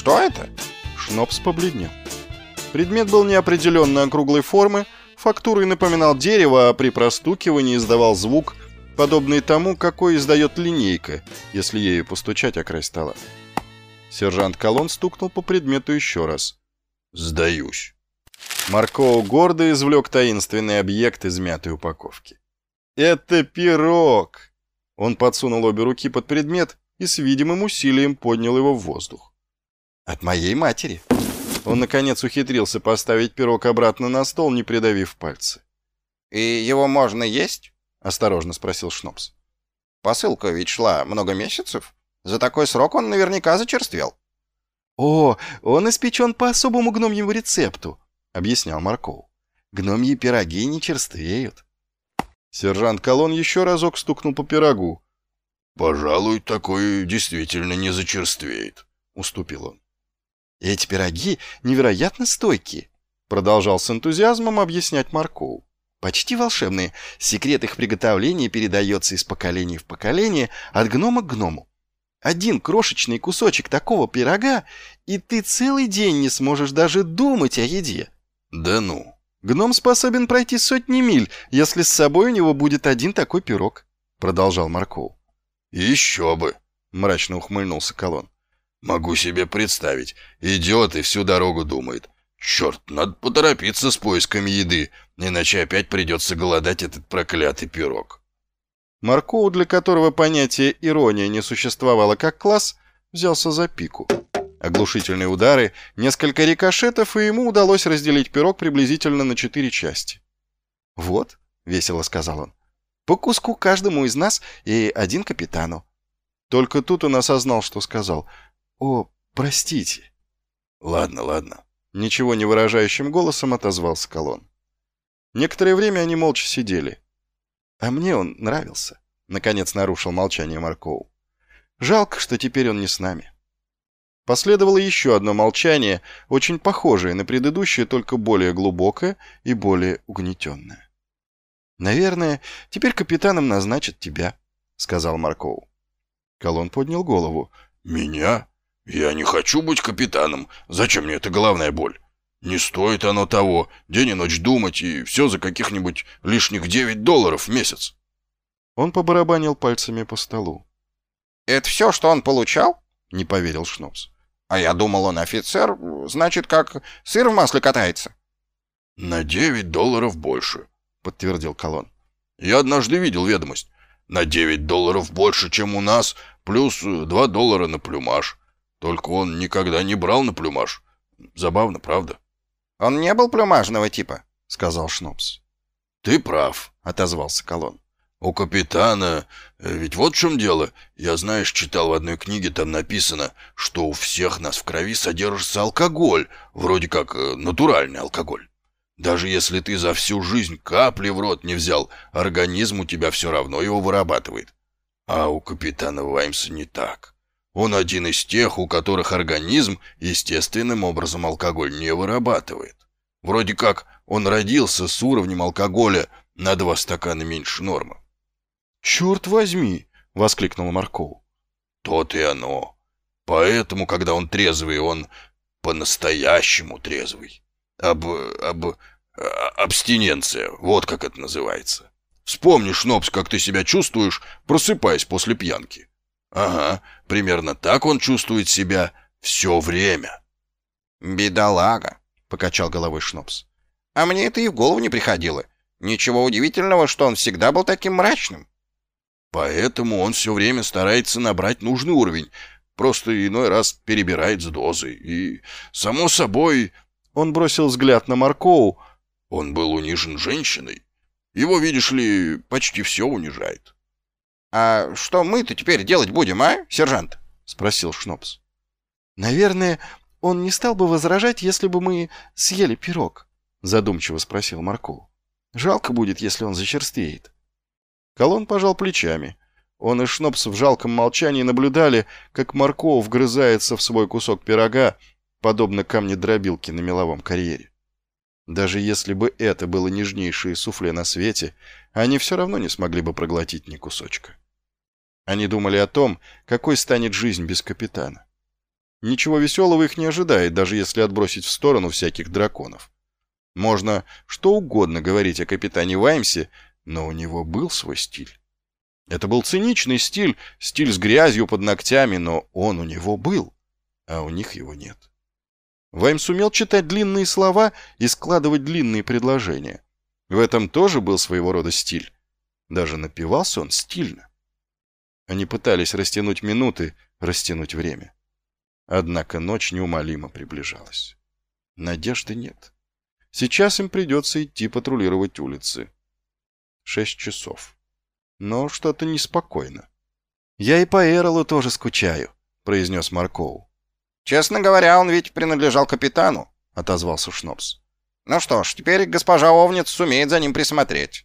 Что это?» Шнопс побледнел. Предмет был неопределенно округлой формы, фактурой напоминал дерево, а при простукивании издавал звук, подобный тому, какой издает линейка, если ею постучать о край стола. Сержант Колон стукнул по предмету еще раз. «Сдаюсь». Маркоу гордо извлек таинственный объект из мятой упаковки. «Это пирог!» Он подсунул обе руки под предмет и с видимым усилием поднял его в воздух. «От моей матери!» Он, наконец, ухитрился поставить пирог обратно на стол, не придавив пальцы. «И его можно есть?» — осторожно спросил Шнопс. «Посылка ведь шла много месяцев. За такой срок он наверняка зачерствел». «О, он испечен по особому гномьему рецепту», — объяснял Марков. «Гномьи пироги не черствеют». Сержант Колон еще разок стукнул по пирогу. «Пожалуй, такой действительно не зачерствеет», — уступил он. «Эти пироги невероятно стойкие», — продолжал с энтузиазмом объяснять Марков. «Почти волшебные. Секрет их приготовления передается из поколения в поколение от гнома к гному. Один крошечный кусочек такого пирога, и ты целый день не сможешь даже думать о еде». «Да ну!» «Гном способен пройти сотни миль, если с собой у него будет один такой пирог», — продолжал Марков. «Еще бы!» — мрачно ухмыльнулся Колон. «Могу себе представить. Идет и всю дорогу думает. Черт, надо поторопиться с поисками еды, иначе опять придется голодать этот проклятый пирог». Маркоу, для которого понятие «ирония» не существовало как класс, взялся за пику. Оглушительные удары, несколько рикошетов, и ему удалось разделить пирог приблизительно на четыре части. «Вот», — весело сказал он, — «по куску каждому из нас и один капитану». Только тут он осознал, что сказал. «О, простите». «Ладно, ладно», — ничего не выражающим голосом отозвался Колон. Некоторое время они молча сидели. «А мне он нравился», — наконец нарушил молчание Маркоу. «Жалко, что теперь он не с нами». Последовало еще одно молчание, очень похожее на предыдущее, только более глубокое и более угнетенное. «Наверное, теперь капитаном назначат тебя», — сказал Маркоу. Колон поднял голову. «Меня? Я не хочу быть капитаном. Зачем мне эта головная боль? Не стоит оно того. День и ночь думать, и все за каких-нибудь лишних девять долларов в месяц». Он побарабанил пальцами по столу. «Это все, что он получал?» — не поверил Шнопс. «А я думал, он офицер, значит, как сыр в масле катается». «На девять долларов больше», — подтвердил Колон. «Я однажды видел ведомость. На девять долларов больше, чем у нас, плюс два доллара на плюмаж. Только он никогда не брал на плюмаж. Забавно, правда?» «Он не был плюмажного типа», — сказал Шнопс. «Ты прав», — отозвался Колон. «У капитана... э, Ведь вот в чем дело. Я, знаешь, читал в одной книге, там написано, что у всех нас в крови содержится алкоголь, вроде как э, натуральный алкоголь. Даже если ты за всю жизнь капли в рот не взял, организм у тебя все равно его вырабатывает. А у капитана Ваймса не так. Он один из тех, у которых организм естественным образом алкоголь не вырабатывает. Вроде как он родился с уровнем алкоголя на два стакана меньше нормы. «Черт возьми!» — воскликнул Марков. «То-то и оно. Поэтому, когда он трезвый, он по-настоящему трезвый. Об... об... а, абстиненция, вот как это называется. Вспомни, Шнопс, как ты себя чувствуешь, просыпаясь после пьянки. Ага, примерно так он чувствует себя все время». «Бедолага», — покачал головой Шнопс. «А мне это и в голову не приходило. Ничего удивительного, что он всегда был таким мрачным». Поэтому он все время старается набрать нужный уровень, просто иной раз перебирает с дозой. И, само собой, он бросил взгляд на Маркоу. Он был унижен женщиной. Его, видишь ли, почти все унижает. «А что мы-то теперь делать будем, а, сержант?» — спросил Шнопс. «Наверное, он не стал бы возражать, если бы мы съели пирог», — задумчиво спросил Маркоу. «Жалко будет, если он зачерствеет». Колон пожал плечами. Он и Шнопс в жалком молчании наблюдали, как Марков вгрызается в свой кусок пирога, подобно камне-дробилке на меловом карьере. Даже если бы это было нежнейшее суфле на свете, они все равно не смогли бы проглотить ни кусочка. Они думали о том, какой станет жизнь без капитана. Ничего веселого их не ожидает, даже если отбросить в сторону всяких драконов. Можно что угодно говорить о капитане Ваймсе, но у него был свой стиль. Это был циничный стиль, стиль с грязью под ногтями, но он у него был, а у них его нет. Ваймс умел читать длинные слова и складывать длинные предложения. В этом тоже был своего рода стиль. Даже напивался он стильно. Они пытались растянуть минуты, растянуть время. Однако ночь неумолимо приближалась. Надежды нет. Сейчас им придется идти патрулировать улицы. Шесть часов. Но что-то неспокойно. «Я и по Эрлу тоже скучаю», — произнес Маркоу. «Честно говоря, он ведь принадлежал капитану», — отозвался Шнопс. «Ну что ж, теперь госпожа Овниц сумеет за ним присмотреть».